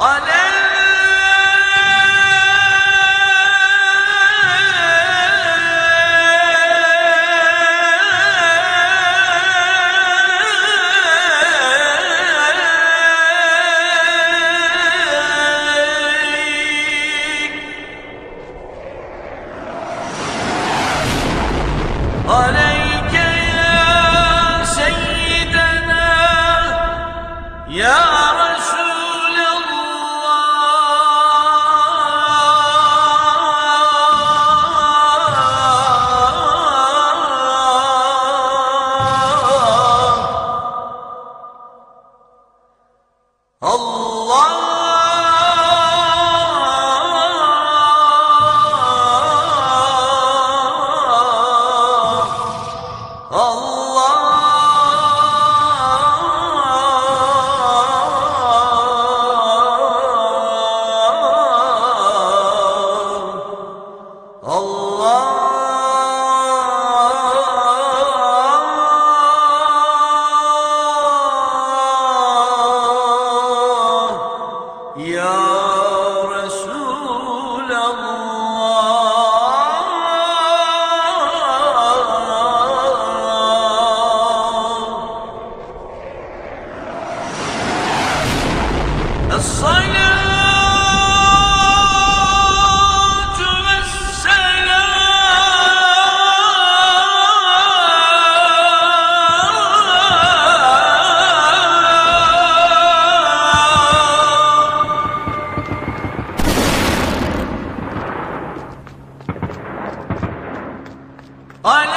ولا Ya على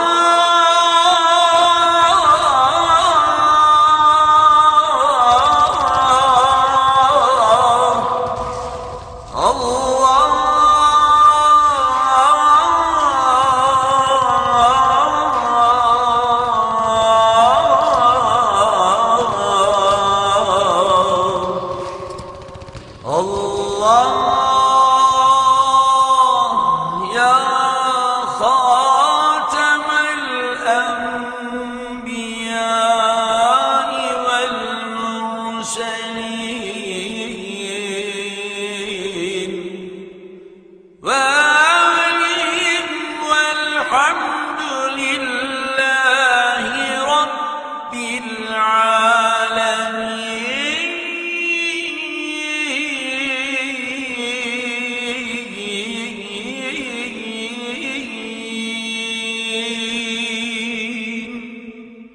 Whoa!